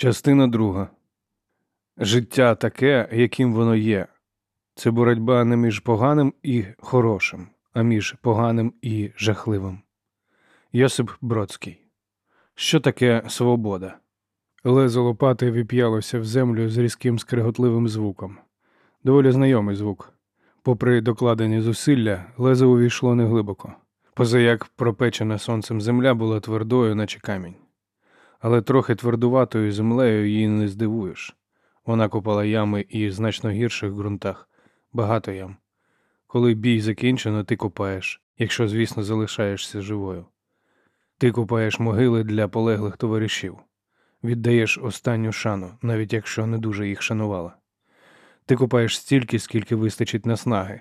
Частина друга. Життя таке, яким воно є. Це боротьба не між поганим і хорошим, а між поганим і жахливим. Йосип Бродський. Що таке свобода? Лезо лопати вип'ялося в землю з різким скриготливим звуком. Доволі знайомий звук. Попри докладені зусилля, лезо увійшло неглибоко, позаяк пропечена сонцем земля була твердою, наче камінь. Але трохи твердуватою землею її не здивуєш. Вона копала ями і значно гірших ґрунтах, багато ям. Коли бій закінчено, ти копаєш, якщо, звісно, залишаєшся живою. Ти копаєш могили для полеглих товаришів, віддаєш останню шану, навіть якщо не дуже їх шанувала. Ти копаєш стільки, скільки вистачить наснаги.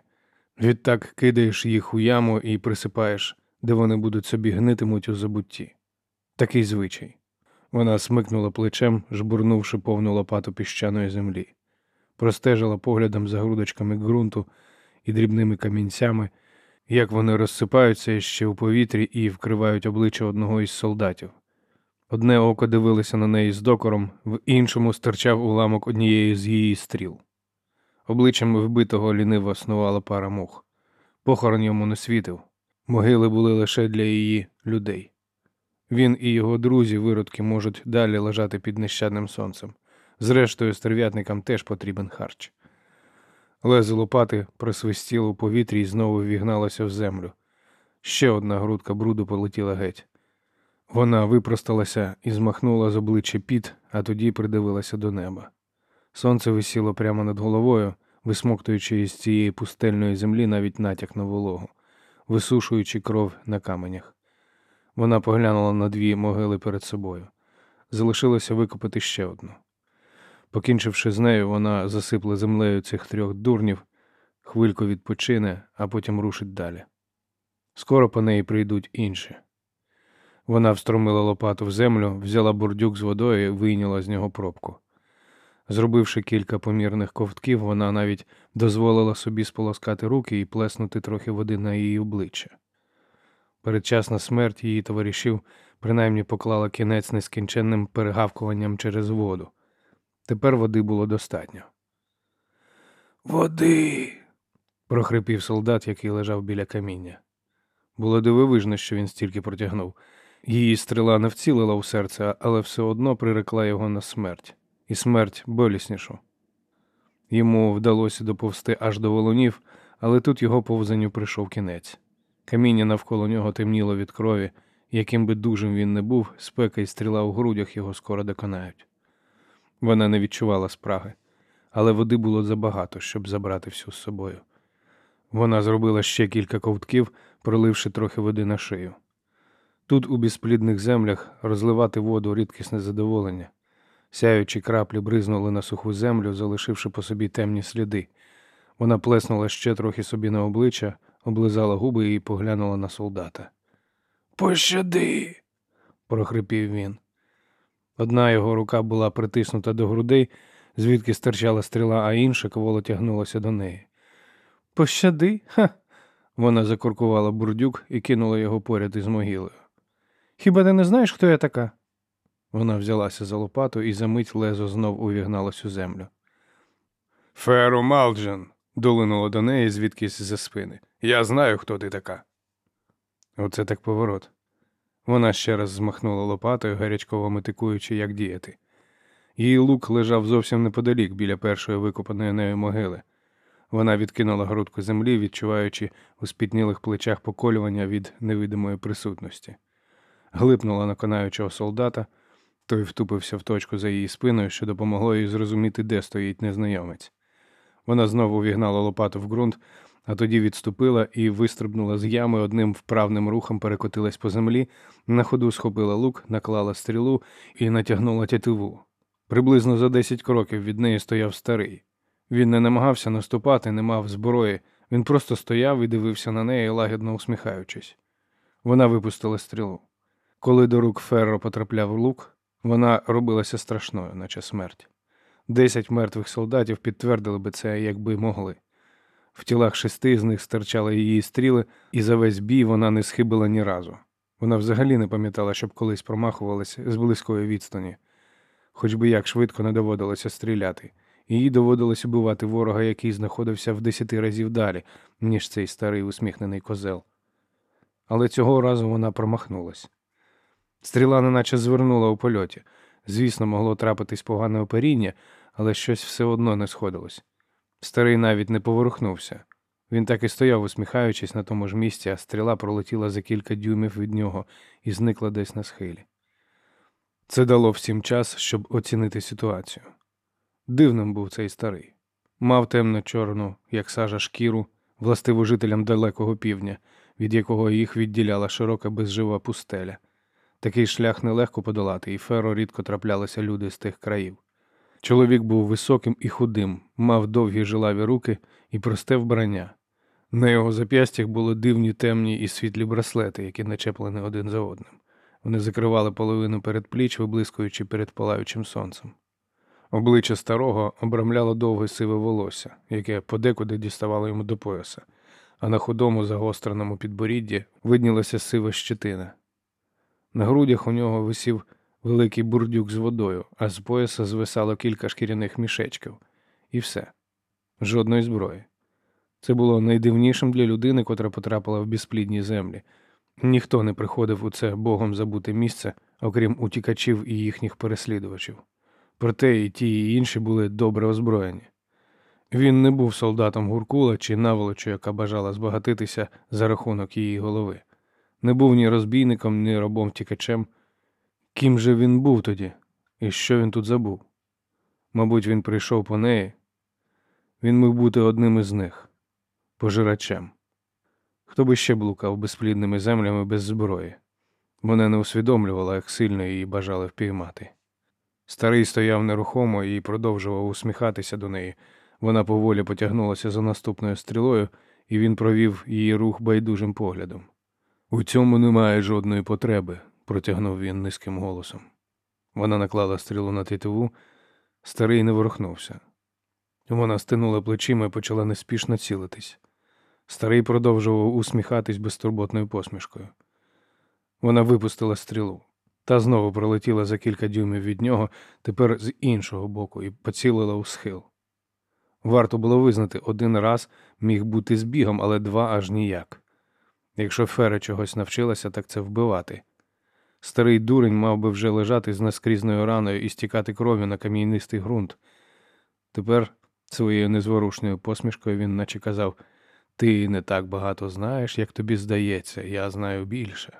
Відтак кидаєш їх у яму і присипаєш, де вони будуть собі гнитимуть у забутті. Такий звичай. Вона смикнула плечем, жбурнувши повну лопату піщаної землі, простежила поглядом за грудочками ґрунту і дрібними камінцями, як вони розсипаються ще у повітрі і вкривають обличчя одного із солдатів. Одне око дивилося на неї з докором, в іншому стирчав уламок однієї з її стріл. Обличчям вбитого ліниво снувала пара мух. Похорон йому не світив. Могили були лише для її людей. Він і його друзі виродки можуть далі лежати під нещадним сонцем. Зрештою, стерв'ятникам теж потрібен харч. Лезо лопати просвистіло у повітрі і знову вігналося в землю. Ще одна грудка бруду полетіла геть. Вона випросталася і змахнула з обличчя піт, а тоді придивилася до неба. Сонце висіло прямо над головою, висмоктуючи із цієї пустельної землі навіть натяк на вологу, висушуючи кров на каменях. Вона поглянула на дві могили перед собою. Залишилося викопати ще одну. Покінчивши з нею, вона засипла землею цих трьох дурнів, хвильку відпочине, а потім рушить далі. Скоро по неї прийдуть інші. Вона встромила лопату в землю, взяла бурдюк з водою і вийняла з нього пробку. Зробивши кілька помірних ковтків, вона навіть дозволила собі сполоскати руки і плеснути трохи води на її обличчя. Передчасна смерть її товаришів принаймні поклала кінець нескінченним перегавкуванням через воду. Тепер води було достатньо. Води. прохрипів солдат, який лежав біля каміння. Було дивовижно, що він стільки протягнув. Її стріла не вцілила у серце, але все одно прирекла його на смерть, і смерть боліснішу. Йому вдалося доповсти аж до волонів, але тут його повзанню прийшов кінець. Каміння навколо нього темніло від крові, яким би дужим він не був, спека і стріла у грудях його скоро доконають. Вона не відчувала спраги, але води було забагато, щоб забрати всю з собою. Вона зробила ще кілька ковтків, проливши трохи води на шию. Тут, у безплідних землях, розливати воду рідкісне задоволення. Сяючі краплі бризнули на суху землю, залишивши по собі темні сліди. Вона плеснула ще трохи собі на обличчя, облизала губи і поглянула на солдата. Пощади. прохрипів він. Одна його рука була притиснута до грудей, звідки стирчала стріла, а інша коволо тягнулася до неї. Пощади? Ха. Вона закуркувала бурдюк і кинула його поряд із могилою. Хіба ти не знаєш, хто я така? Вона взялася за лопату і за мить лезо знов увігналось у землю. Феру Малджан, долинуло до неї звідкись за спини. Я знаю, хто ти така. Оце так поворот. Вона ще раз змахнула лопатою, гарячково метикуючи, як діяти. Її лук лежав зовсім неподалік біля першої викопаної нею могили. Вона відкинула грудку землі, відчуваючи у спітнілих плечах поколювання від невидимої присутності. Глипнула на конаючого солдата, той втупився в точку за її спиною, що допомогло їй зрозуміти, де стоїть незнайомець. Вона знову вігнала лопату в ґрунт, а тоді відступила і вистрибнула з ями одним вправним рухом перекотилась по землі, на ходу схопила лук, наклала стрілу і натягнула тятиву. Приблизно за десять кроків від неї стояв старий. Він не намагався наступати, не мав зброї, він просто стояв і дивився на неї, лагідно усміхаючись. Вона випустила стрілу. Коли до рук Ферро потрапляв лук, вона робилася страшною, наче смерть. Десять мертвих солдатів підтвердили би це, якби могли. В тілах шести з них стирчали її стріли, і за весь бій вона не схибила ні разу. Вона взагалі не пам'ятала, щоб колись промахувалася з близької відстані. хоч би як швидко не доводилося стріляти. Їй доводилось убивати ворога, який знаходився в десяти разів далі, ніж цей старий усміхнений козел. Але цього разу вона промахнулась. Стріла неначе звернула у польоті. Звісно, могло трапитись погане оперіння, але щось все одно не сходилось. Старий навіть не поворухнувся. Він так і стояв, усміхаючись на тому ж місці, а стріла пролетіла за кілька дюймів від нього і зникла десь на схилі. Це дало всім час, щоб оцінити ситуацію. Дивним був цей старий. Мав темно-чорну, як сажа шкіру, властиву жителям далекого півдня, від якого їх відділяла широка безжива пустеля. Такий шлях нелегко подолати, і феро рідко траплялися люди з тих країв. Чоловік був високим і худим, мав довгі жилаві руки і просте вбрання. На його зап'ястях були дивні темні і світлі браслети, які начеплені один за одним. Вони закривали половину передпліч, виблискуючи перед палаючим сонцем. Обличчя старого обрамляло довге сиве волосся, яке подекуди діставало йому до пояса, а на худому загостреному підборідді виднілася сива щетина. На грудях у нього висів великий бурдюк з водою, а з пояса звисало кілька шкіряних мішечків. І все. Жодної зброї. Це було найдивнішим для людини, котра потрапила в безплідні землі. Ніхто не приходив у це богом забуте місце, окрім утікачів і їхніх переслідувачів. Проте і ті, і інші були добре озброєні. Він не був солдатом Гуркула чи наволочу, яка бажала збагатитися за рахунок її голови. Не був ні розбійником, ні рабом втікачем. Ким же він був тоді? І що він тут забув? Мабуть, він прийшов по неї. Він міг бути одним із них пожирачем. Хто би ще блукав безплідними землями без зброї? Вона не усвідомлювала, як сильно її бажали впіймати. Старий стояв нерухомо і продовжував усміхатися до неї. Вона поволі потягнулася за наступною стрілою, і він провів її рух байдужим поглядом. У цьому немає жодної потреби, протягнув він низьким голосом. Вона наклала стрілу на титиву, старий не ворухнувся. Вона стинула плечима і почала неспішно цілитись. Старий продовжував усміхатись безтурботною посмішкою. Вона випустила стрілу. Та знову пролетіла за кілька дюймів від нього, тепер з іншого боку, і поцілила у схил. Варто було визнати, один раз міг бути збігом, але два аж ніяк. Якщо Фера чогось навчилася, так це вбивати. Старий дурень мав би вже лежати з наскрізною раною і стікати кров'ю на кам'янистий ґрунт. Тепер своєю незворушною посмішкою він наче казав Ти не так багато знаєш, як тобі здається, я знаю більше.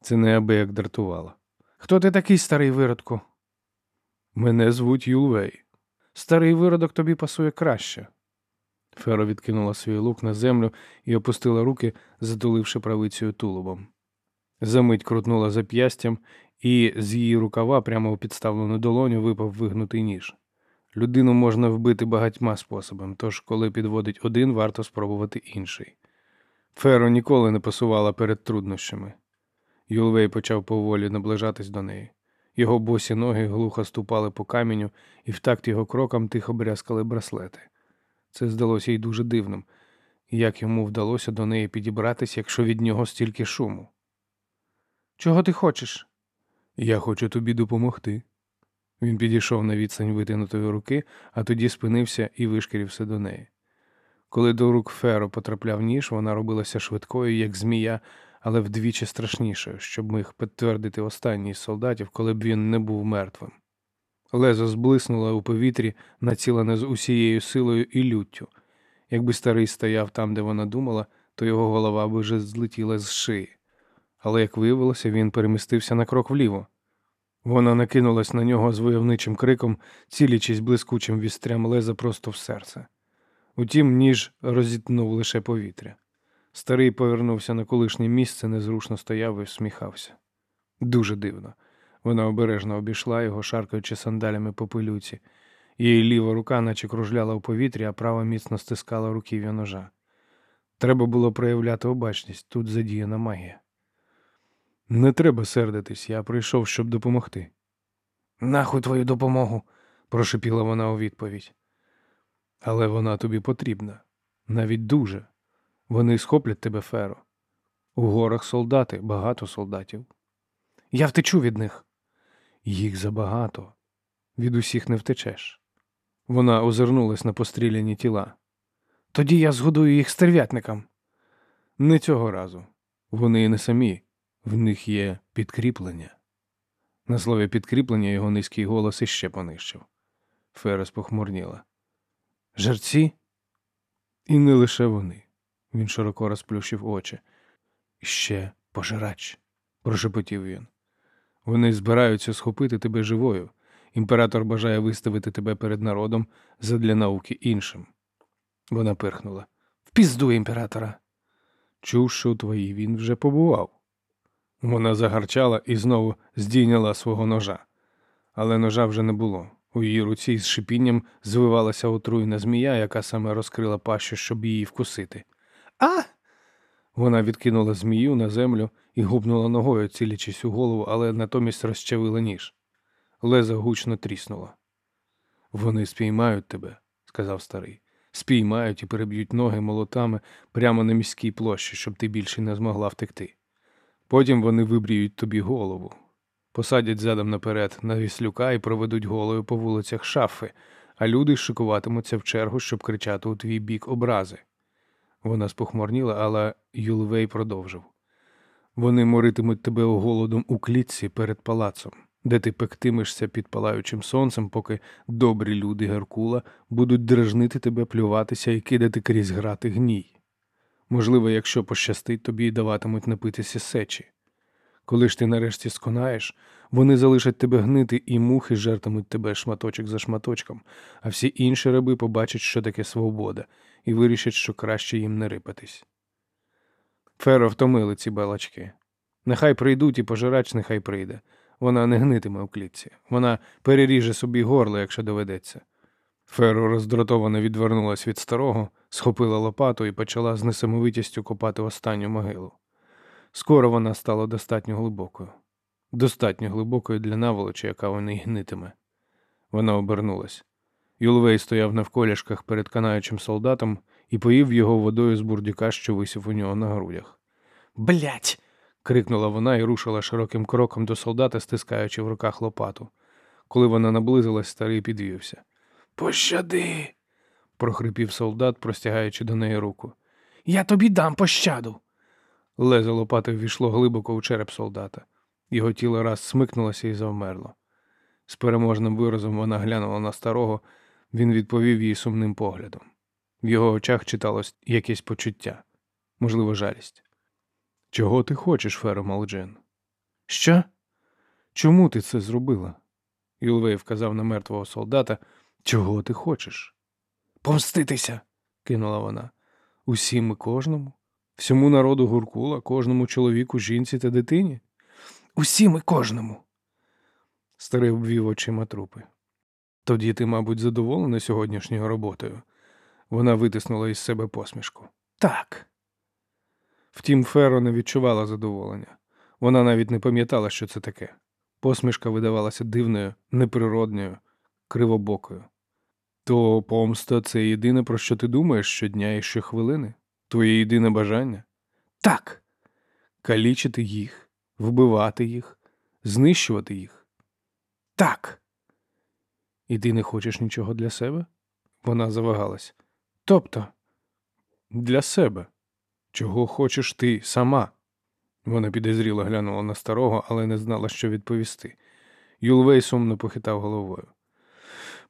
Це неабияк дратувало. Хто ти такий старий виродку? Мене звуть Юлвей. Старий виродок тобі пасує краще. Феро відкинула свій лук на землю і опустила руки, затуливши правицею тулубом. Замить крутнула зап'ястям, і з її рукава прямо у підставлену долоню випав вигнутий ніж. Людину можна вбити багатьма способами, тож, коли підводить один, варто спробувати інший. Феро ніколи не пасувала перед труднощами. Юлвей почав поволі наближатись до неї. Його босі ноги глухо ступали по каменю, і в такт його крокам тихо брязкали браслети. Це здалося їй дуже дивним, як йому вдалося до неї підібратись, якщо від нього стільки шуму. Чого ти хочеш? Я хочу тобі допомогти. Він підійшов на відстань витягнутої руки, а тоді спинився і вишкірився до неї. Коли до рук Феро потрапляв ніж, вона робилася швидкою, як змія, але вдвічі страшнішою, щоб міг підтвердити останній з солдатів, коли б він не був мертвим. Лезо зблиснуло у повітрі, націлене з усією силою і люттю. Якби старий стояв там, де вона думала, то його голова би вже злетіла з шиї. Але, як виявилося, він перемістився на крок вліво. Вона накинулась на нього з войовничим криком, цілячись блискучим вістрям леза просто в серце. Утім, ніж розітнув лише повітря. Старий повернувся на колишнє місце, незрушно стояв і всміхався. Дуже дивно. Вона обережно обійшла його, шаркаючи сандалями по пилюці. Її ліва рука, наче кружляла у повітрі, а права міцно стискала руків'я ножа. Треба було проявляти обачність, тут задіяна магія. Не треба сердитись, я прийшов, щоб допомогти. Нахуй твою допомогу, прошепіла вона у відповідь. Але вона тобі потрібна, навіть дуже. Вони схоплять тебе, Феро. У горах солдати, багато солдатів. Я втечу від них. Їх забагато. Від усіх не втечеш. Вона озирнулась на постріляні тіла. Тоді я згодую їх стерв'ятникам. Не цього разу. Вони не самі, в них є підкріплення. На слові підкріплення його низький голос іще понищив. Ферес похмурніла. Жерці? І не лише вони. Він широко розплющив очі. Іще пожирач, прошепотів він. Вони збираються схопити тебе живою. Імператор бажає виставити тебе перед народом задля науки іншим. Вона пирхнула. В пізду імператора. Чув, що у твоїй він вже побував. Вона загарчала і знову здійняла свого ножа. Але ножа вже не було. У її руці з шипінням звивалася отруйна змія, яка саме розкрила пащу, щоб її вкусити. А! Вона відкинула змію на землю і губнула ногою, цілячись у голову, але натомість розчавила ніж. Леза гучно тріснула. Вони спіймають тебе, сказав старий. Спіймають і переб'ють ноги молотами прямо на міській площі, щоб ти більше не змогла втекти. Потім вони вибріють тобі голову, посадять задом наперед на віслюка і проведуть голою по вулицях шафи, а люди шикуватимуться в чергу, щоб кричати у твій бік образи. Вона спохмурніла, але Юлвей продовжив. Вони моритимуть тебе голодом у клітці перед палацом, де ти пектимешся під палаючим сонцем, поки добрі люди Геркула будуть дражнити тебе, плюватися і кидати крізь грати гній. Можливо, якщо пощастить, тобі даватимуть напитися сечі. Коли ж ти нарешті сконаєш, вони залишать тебе гнити, і мухи жертимуть тебе шматочок за шматочком, а всі інші раби побачать, що таке свобода, і вирішать, що краще їм не рипатись. Феро втомили ці балачки. Нехай прийдуть і пожирач нехай прийде. Вона не гнитиме у клітці. Вона переріже собі горло, якщо доведеться. Феро роздратовано відвернулась від старого, схопила лопату і почала з несамовитістю копати останню могилу. Скоро вона стала достатньо глибокою, достатньо глибокою для наволочі, яка в ній гнитиме. Вона обернулась. Юлвей стояв на вколішках перед канаючим солдатом і поїв його водою з бурдюка, що висів у нього на грудях. Блять. крикнула вона і рушила широким кроком до солдата, стискаючи в руках лопату. Коли вона наблизилась, старий підвівся. Пощади. прохрипів солдат, простягаючи до неї руку. Я тобі дам пощаду. Лезо лопати ввійшло глибоко у череп солдата. Його тіло раз смикнулося і завмерло. З переможним виразом вона глянула на старого, він відповів їй сумним поглядом. В його очах читалось якесь почуття, можливо, жалість. Чого ти хочеш, Феро Малджен? Що? Чому ти це зробила? Юлвей вказав на мертвого солдата. Чого ти хочеш? Помститися, кинула вона. Усім і кожному, всьому народу гуркула, кожному чоловіку, жінці та дитині. Усім і кожному. Старий обвів очима трупи. Тоді ти, мабуть, задоволена сьогоднішньою роботою. Вона витиснула із себе посмішку. Так. Втім, Феро не відчувала задоволення. Вона навіть не пам'ятала, що це таке. Посмішка видавалася дивною, неприродною, кривобокою. То помста це єдине, про що ти думаєш щодня і щохвилини? Твоє єдине бажання? Так. Калічити їх, вбивати їх, знищувати їх. Так. І ти не хочеш нічого для себе? Вона завагалась. Тобто, для себе. Чого хочеш ти сама? Вона підозріло глянула на старого, але не знала, що відповісти. Юлвей сумно похитав головою.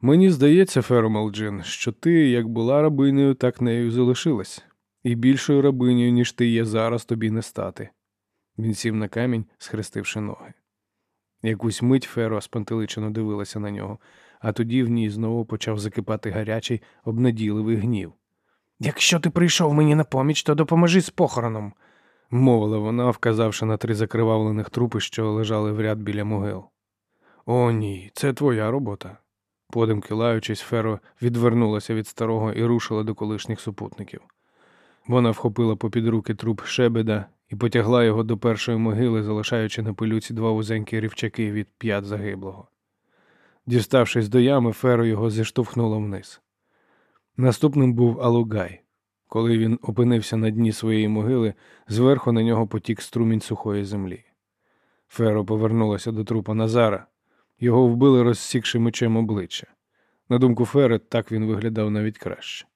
Мені здається, Феромалджин, що ти, як була рабинею, так нею залишилась, і більшою рабинею, ніж ти є зараз, тобі не стати. Він сів на камінь, схрестивши ноги. Якусь мить Феро спантеличено дивилася на нього, а тоді в ній знову почав закипати гарячий, обнадійливий гнів. Якщо ти прийшов мені на поміч, то допоможи з похороном, мовила вона, вказавши на три закривавлених трупи, що лежали в ряд біля могил. О, ні, це твоя робота. Подимки лаючись, Феро відвернулася від старого і рушила до колишніх супутників. Вона вхопила попід руки труп шебеда і потягла його до першої могили, залишаючи на пилюці два вузенькі рівчаки від п'ят загиблого. Діставшись до ями, Феро його зіштовхнуло вниз. Наступним був Алугай. Коли він опинився на дні своєї могили, зверху на нього потік струмінь сухої землі. Феро повернулася до трупа Назара. Його вбили, розсікши мечем обличчя. На думку Фери, так він виглядав навіть краще.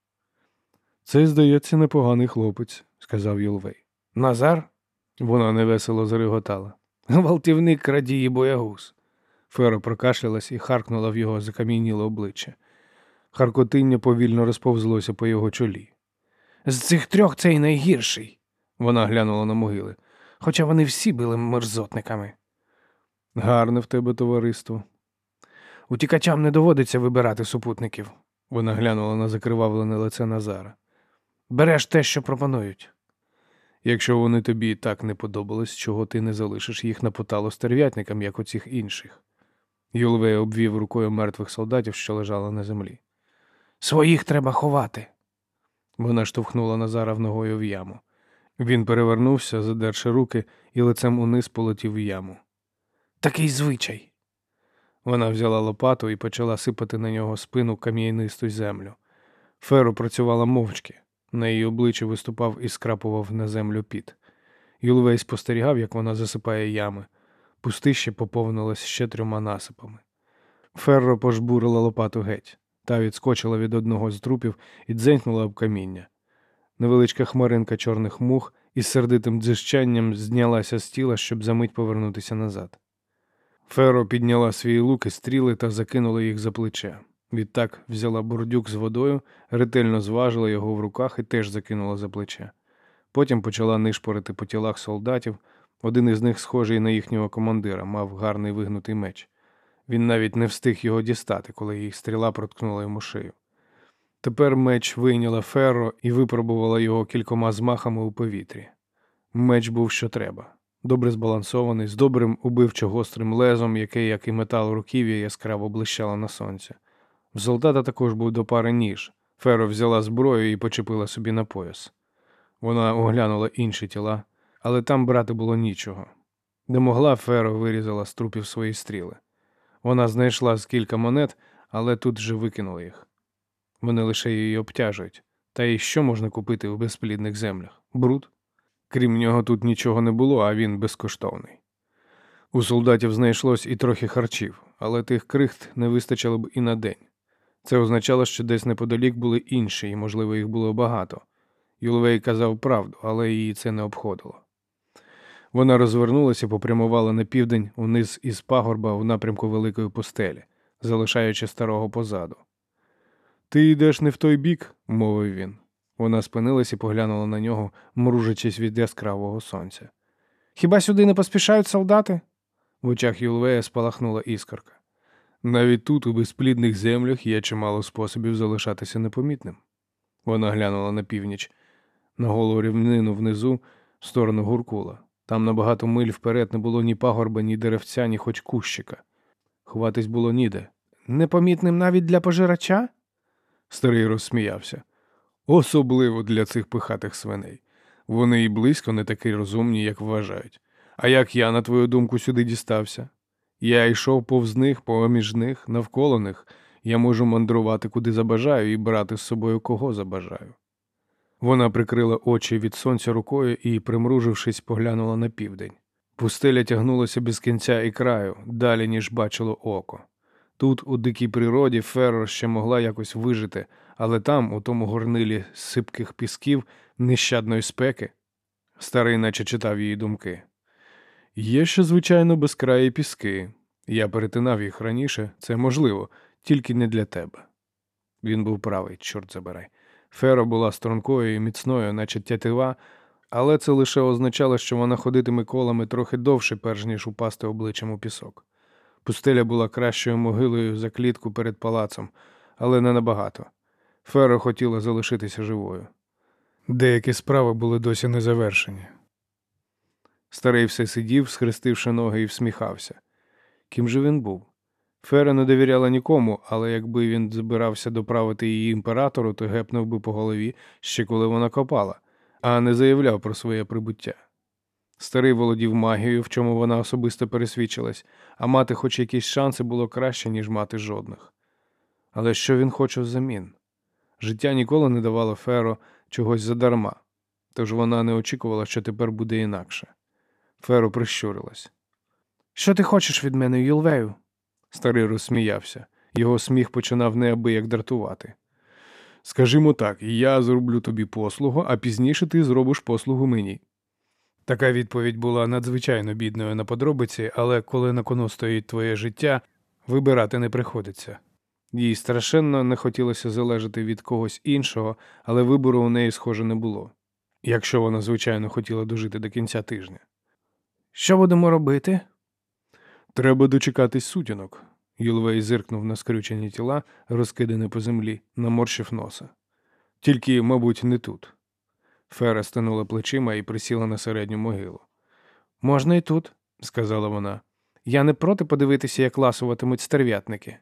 Це, здається, непоганий хлопець, сказав Юлвей. Назар? Вона невесело зареготала. Гвалтівник крадії боягуз. Феро прокашлялась і харкнула в його закам'яніле обличчя. Харкотиння повільно розповзлося по його чолі. З цих трьох цей найгірший, вона глянула на могили, хоча вони всі були мерзотниками. Гарне в тебе товариство. Утікачам не доводиться вибирати супутників, вона глянула на закривавлене лице Назара. Береш те, що пропонують. Якщо вони тобі так не подобались, чого ти не залишиш їх на поталу стерв'ятникам, як оцих інших. Юлвей обвів рукою мертвих солдатів, що лежали на землі. Своїх треба ховати. Вона штовхнула Назара в ногою в яму. Він перевернувся, задерши руки, і лицем униз полетів в яму. Такий звичай. Вона взяла лопату і почала сипати на нього спину кам'янисту землю. Феру працювала мовчки. На її обличчі виступав і скрапував на землю піт. Юлвей спостерігав, як вона засипає ями. Пустище поповнилось ще трьома насипами. Ферро пожбурила лопату геть. Та відскочила від одного з трупів і дзенькнула об каміння. Невеличка хмаринка чорних мух із сердитим дзижчанням знялася з тіла, щоб за мить повернутися назад. Феро підняла свої луки, стріли та закинула їх за плече. Відтак взяла бурдюк з водою, ретельно зважила його в руках і теж закинула за плече. Потім почала нишпорити по тілах солдатів. Один із них, схожий на їхнього командира, мав гарний вигнутий меч. Він навіть не встиг його дістати, коли їх стріла проткнула йому шию. Тепер меч вийняла ферро і випробувала його кількома змахами у повітрі. Меч був що треба. Добре збалансований, з добрим убивчо гострим лезом, яке, як і метал руків'я, яскраво блищало на сонці. В солдата також був до пари ніж. Феро взяла зброю і почепила собі на пояс. Вона оглянула інші тіла, але там брати було нічого. Де могла, Феро вирізала з трупів свої стріли. Вона знайшла з кілька монет, але тут же викинула їх. Вони лише її обтяжують. Та й що можна купити у безплідних землях? Бруд? Крім нього, тут нічого не було, а він безкоштовний. У солдатів знайшлось і трохи харчів, але тих крихт не вистачило б і на день. Це означало, що десь неподалік були інші, і, можливо, їх було багато. Юлвей казав правду, але її це не обходило. Вона розвернулася попрямувала на південь униз із пагорба в напрямку великої пустелі, залишаючи старого позаду. Ти йдеш не в той бік, мовив він. Вона спинилась і поглянула на нього, мружачись від яскравого сонця. Хіба сюди не поспішають солдати? В очах Юлвея спалахнула іскорка. Навіть тут, у безплідних землях, є чимало способів залишатися непомітним. Вона глянула на північ, на голу рівнину внизу, в сторону гуркула. Там на багато миль вперед не було ні пагорба, ні деревця, ні хоч кущика. Ховатись було ніде. Непомітним навіть для пожирача? Старий розсміявся. Особливо для цих пихатих свиней. Вони і близько не такі розумні, як вважають. А як я, на твою думку, сюди дістався? Я йшов повз них, поміж них, навколо них. Я можу мандрувати куди забажаю і брати з собою кого забажаю. Вона прикрила очі від сонця рукою і, примружившись, поглянула на південь. Пустеля тягнулася без кінця і краю, далі, ніж бачило око. Тут, у дикій природі, Ферро ще могла якось вижити, але там, у тому горнилі сипких пісків, нещадної спеки, старий наче читав її думки. Є ще, звичайно, безкраї піски. Я перетинав їх раніше, це можливо, тільки не для тебе. Він був правий, чорт забирай. Фера була стрункою і міцною, наче тятива, але це лише означало, що вона ходитиме колами трохи довше, перш ніж упасти обличчям у пісок. Пустеля була кращою могилою за клітку перед палацом, але не набагато. Фера хотіла залишитися живою. Деякі справи були досі не завершені. Старий все сидів, схрестивши ноги, і всміхався. Ким же він був? Фера не довіряла нікому, але якби він збирався доправити її імператору, то гепнув би по голові ще коли вона копала, а не заявляв про своє прибуття. Старий володів магією, в чому вона особисто пересвідчилась, а мати хоч якісь шанси було краще, ніж мати жодних. Але що він хоче взамін? Життя ніколи не давало Феро чогось задарма, тож вона не очікувала, що тепер буде інакше. Феро прищурилась. Що ти хочеш від мене, Юлвею? Старий розсміявся. Його сміх починав неабияк дратувати. Скажімо так, я зроблю тобі послугу, а пізніше ти зробиш послугу мені. Така відповідь була надзвичайно бідною на подробиці, але коли на кону стоїть твоє життя, вибирати не приходиться. Їй страшенно не хотілося залежати від когось іншого, але вибору у неї, схоже, не було, якщо вона, звичайно, хотіла дожити до кінця тижня. Що будемо робити? Треба дочекатись сутінок. Юлвей зиркнув на скрючені тіла, розкидані по землі, наморщив носа. Тільки, мабуть, не тут. Фера стинула плечима і присіла на середню могилу. Можна і тут, сказала вона. Я не проти подивитися, як ласуватимуть стерв'ятники.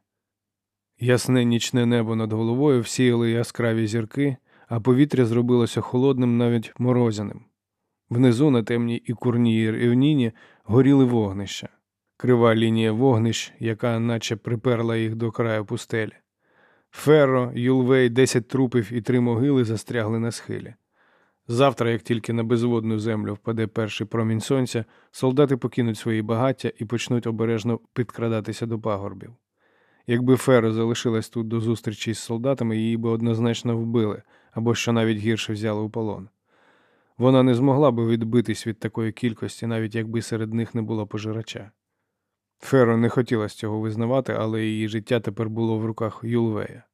Ясне нічне небо над головою всіяли яскраві зірки, а повітря зробилося холодним, навіть морозяним. Внизу на темній і курній рівніні горіли вогнища, крива лінія вогнищ, яка наче приперла їх до краю пустелі. Ферро, Юлвей, десять трупів і три могили застрягли на схилі. Завтра, як тільки на безводну землю впаде перший промінь сонця, солдати покинуть свої багаття і почнуть обережно підкрадатися до пагорбів. Якби Феро залишилась тут до зустрічі з солдатами, її би однозначно вбили або що навіть гірше взяли у полон. Вона не змогла би відбитись від такої кількості, навіть якби серед них не було пожирача. Феро не хотілося цього визнавати, але її життя тепер було в руках Юлвея.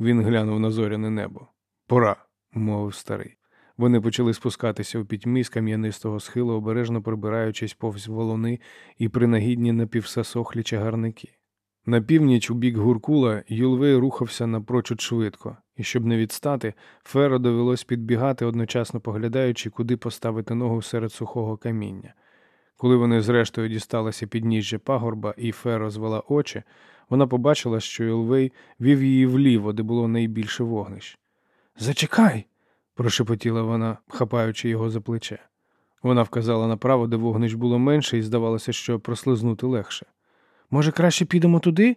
Він глянув на зоряне небо. Пора, мовив старий. Вони почали спускатися у пітьмі з кам'янистого схилу, обережно прибираючись повз волони і принагідні напівсасохлі чагарники. На північ у бік Гуркула Юлвей рухався напрочуд швидко, і щоб не відстати, Феро довелось підбігати, одночасно поглядаючи, куди поставити ногу серед сухого каміння. Коли вони зрештою дісталися підніжжя пагорба, і Феро звела очі, вона побачила, що Юлвей вів її вліво, де було найбільше вогнищ. Зачекай, прошепотіла вона, хапаючи його за плече. Вона вказала направо, де вогнищ було менше, і здавалося, що прослизнути легше. Може, краще підемо туди?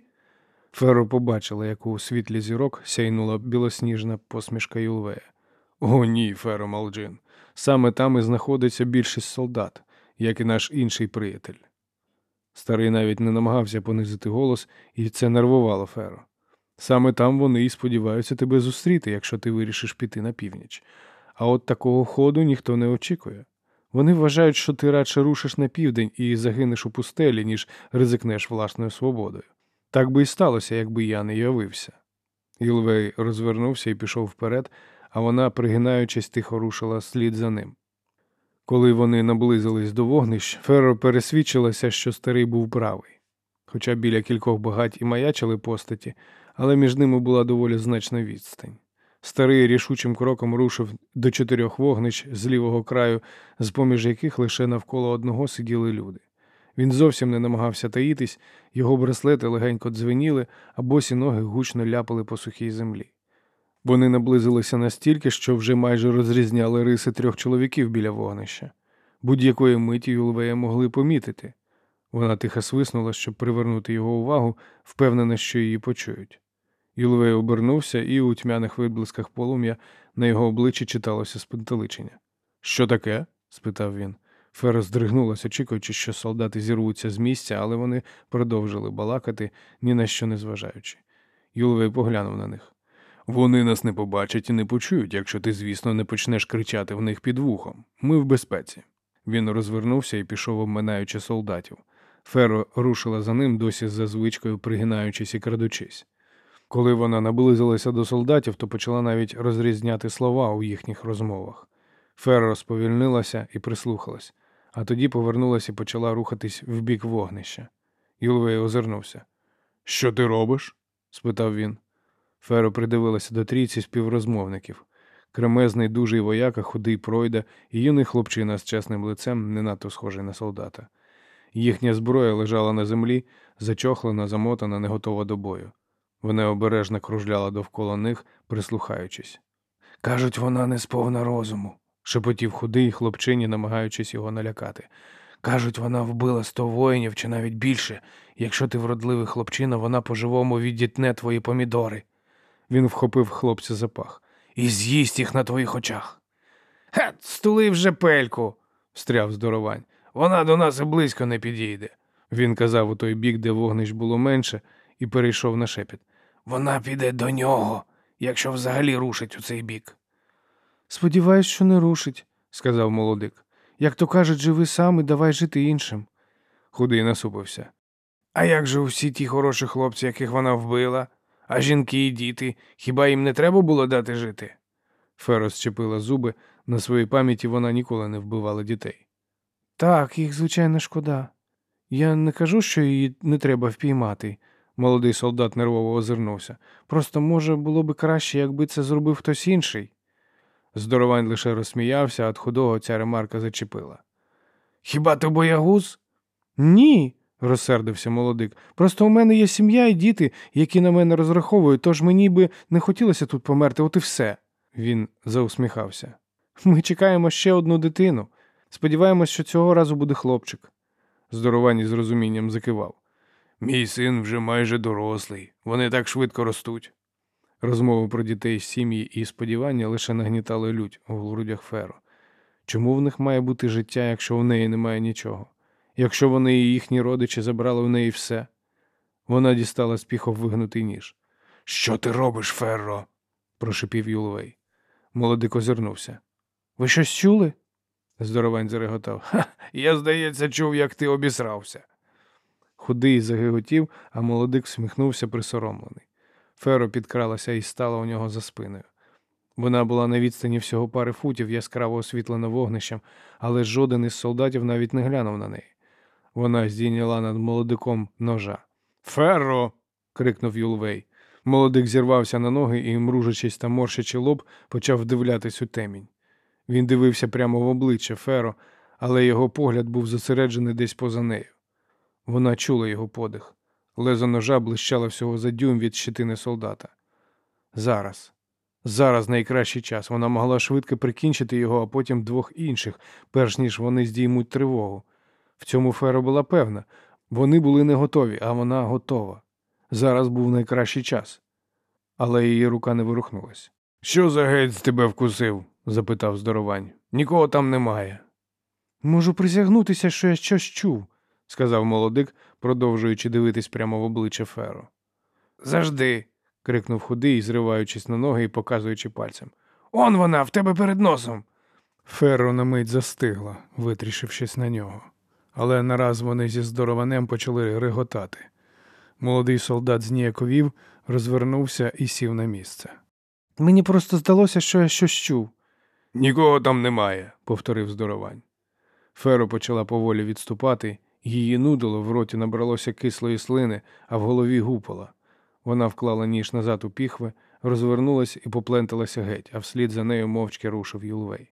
Феро побачила, як у світлі зірок сяйнула білосніжна посмішка Юлвея. О, ні, Феро Малджин. Саме там і знаходиться більшість солдат, як і наш інший приятель. Старий навіть не намагався понизити голос, і це нервувало Феро. Саме там вони і сподіваються тебе зустріти, якщо ти вирішиш піти на північ. А от такого ходу ніхто не очікує. Вони вважають, що ти радше рушиш на південь і загинеш у пустелі, ніж ризикнеш власною свободою. Так би і сталося, якби я не явився. Ілвей розвернувся і пішов вперед, а вона, пригинаючись, тихо рушила слід за ним. Коли вони наблизились до вогнищ, Ферро пересвідчилася, що старий був правий. Хоча біля кількох багать і маячили постаті, але між ними була доволі значна відстань. Старий рішучим кроком рушив до чотирьох вогнищ з лівого краю, з поміж яких лише навколо одного сиділи люди. Він зовсім не намагався таїтись, його браслети легенько дзвеніли, а босі ноги гучно ляпали по сухій землі. Вони наблизилися настільки, що вже майже розрізняли риси трьох чоловіків біля вогнища. Будь-якої миті Юлвея могли помітити. Вона тихо свиснула, щоб привернути його увагу, впевнена, що її почують. Юлвей обернувся, і у тьмяних виблисках полум'я на його обличчі читалося спантеличення. Що таке? спитав він. Фера здригнулася, очікуючи, що солдати зірвуться з місця, але вони продовжили балакати, ні на що не зважаючи. Юлвей поглянув на них. Вони нас не побачать і не почують, якщо ти, звісно, не почнеш кричати в них під вухом. Ми в безпеці. Він розвернувся і пішов, обминаючи солдатів. Феро рушила за ним, досі за звичкою пригинаючись і крадучись. Коли вона наблизилася до солдатів, то почала навіть розрізняти слова у їхніх розмовах. Ферро сповільнилася і прислухалась, а тоді повернулася і почала рухатись в бік вогнища. Юлвей озирнувся. Що ти робиш? спитав він. Феро придивилася до трійці співрозмовників. Кремезний дужий вояка, худий пройда і юний хлопчина з чесним лицем, не надто схожий на солдата. Їхня зброя лежала на землі, зачохлена, замотана, не готова до бою. Вона обережно кружляла довкола них, прислухаючись. Кажуть, вона не сповна розуму, шепотів худий хлопчині, намагаючись його налякати. Кажуть, вона вбила сто воїнів чи навіть більше. Якщо ти вродливий хлопчина, вона по-живому віддітне твої помідори. Він вхопив хлопця за пах. І з'їсть їх на твоїх очах. Гет, стули вже пельку, встряв здоровань. Вона до нас і близько не підійде. Він казав у той бік, де вогнищ було менше, і перейшов на шепіт. Вона піде до нього, якщо взагалі рушить у цей бік. Сподіваюсь, що не рушить, сказав молодик. Як то кажуть, живи сам і давай жити іншим. Худий насупився. А як же усі ті хороші хлопці, яких вона вбила? А жінки і діти, хіба їм не треба було дати жити? Феро зчепила зуби, на своїй пам'яті вона ніколи не вбивала дітей. Так, їх, звичайно, шкода. Я не кажу, що її не треба впіймати. Молодий солдат нервово озирнувся. Просто, може, було би краще, якби це зробив хтось інший. Здоровань лише розсміявся, а від худого ця ремарка зачепила. Хіба ти боягуз? Ні, розсердився молодик. Просто у мене є сім'я і діти, які на мене розраховують, тож мені би не хотілося тут померти, от і все. Він заусміхався. Ми чекаємо ще одну дитину. Сподіваємось, що цього разу буде хлопчик. Здоровані з розумінням закивав. Мій син вже майже дорослий, вони так швидко ростуть. Розмови про дітей, сім'ї і сподівання лише нагнітали лють у грудях Феро. Чому в них має бути життя, якщо в неї немає нічого? Якщо вони і їхні родичі забрали в неї все? Вона дістала з піхов вигнутий ніж. Що ти робиш, Ферро? прошепів Юловей. Молодик озирнувся. Ви щось чули? Здоровань зареготав. Ха, я, здається, чув, як ти обісрався. Худий загиготів, а молодик всміхнувся присоромлений. Феро підкралася і стала у нього за спиною. Вона була на відстані всього пари футів, яскраво освітлена вогнищем, але жоден із солдатів навіть не глянув на неї. Вона здійняла над молодиком ножа. Ферро. крикнув Юлвей. Молодик зірвався на ноги і, мружачись та морщачи лоб, почав вдивлятись у темінь. Він дивився прямо в обличчя Феро, але його погляд був зосереджений десь поза нею. Вона чула його подих. Лезо ножа блищало всього за дюйм від щитини солдата. Зараз, зараз найкращий час. Вона могла швидко прикінчити його, а потім двох інших, перш ніж вони здіймуть тривогу. В цьому Феро була певна. Вони були не готові, а вона готова. Зараз був найкращий час. Але її рука не ворухнулась. Що за гець тебе вкусив? запитав здоровань. Нікого там немає. Можу присягнутися, що я щось чув, сказав молодик, продовжуючи дивитись прямо в обличчя Феро. Завжди. крикнув худий, зриваючись на ноги і показуючи пальцем. Он вона, в тебе перед носом. Ферро на мить застигла, витрішившись на нього. Але нараз вони зі здорованем почали реготати. Молодий солдат зніяковів, розвернувся і сів на місце. Мені просто здалося, що я щось чув. Нікого там немає, повторив здоровань. Феро почала поволі відступати, її нудило, в роті набралося кислої слини, а в голові гупала. Вона вклала ніж назад у піхви, розвернулась і попленталася геть, а вслід за нею мовчки рушив Юлвей.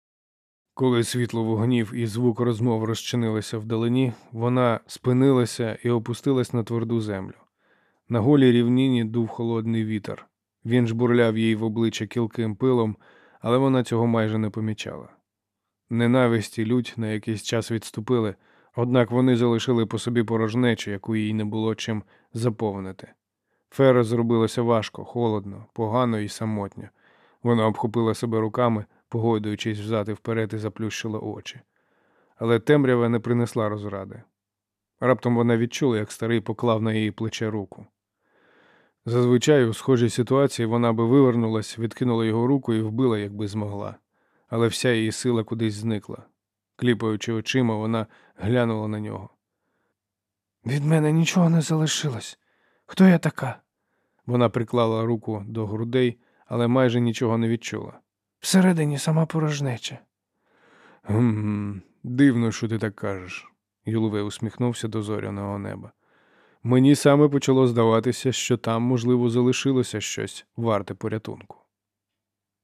Коли світло вогнів і звук розмов розчинилися вдалині, вона спинилася і опустилась на тверду землю. На голій рівнині дув холодний вітер. Він жбурляв їй в обличчя кілким пилом, але вона цього майже не помічала. Ненависть і лють на якийсь час відступили, однак вони залишили по собі порожнечу, яку їй не було чим заповнити. Фера зробилося важко, холодно, погано і самотньо. Вона обхопила себе руками, погойдуючись взад вперед і заплющила очі. Але темрява не принесла розради. Раптом вона відчула, як старий поклав на її плече руку. Зазвичай у схожій ситуації вона би вивернулась, відкинула його руку і вбила, якби змогла, але вся її сила кудись зникла. Кліпаючи очима, вона глянула на нього. Від мене нічого не залишилось. Хто я така? Вона приклала руку до грудей, але майже нічого не відчула. Всередині сама порожнеча. Гм, дивно, що ти так кажеш, Юловей усміхнувся до зоряного неба. Мені саме почало здаватися, що там, можливо, залишилося щось варте порятунку.